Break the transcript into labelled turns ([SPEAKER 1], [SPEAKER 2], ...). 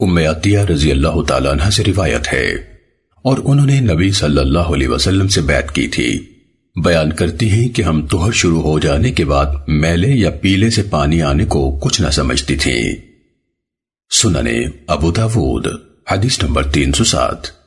[SPEAKER 1] ام عطیہ رضی اللہ تعالیٰ عنہ سے روایت ہے اور انہوں نے نبی صلی اللہ علیہ وسلم سے بیعت کی تھی۔ بیان کرتی ہیں کہ ہم توہر شروع ہو جانے کے بعد میلے یا پیلے سے پانی آنے کو کچھ نہ سمجھتی تھیں سننے ابو داود، حدیث نمبر تین سو سات۔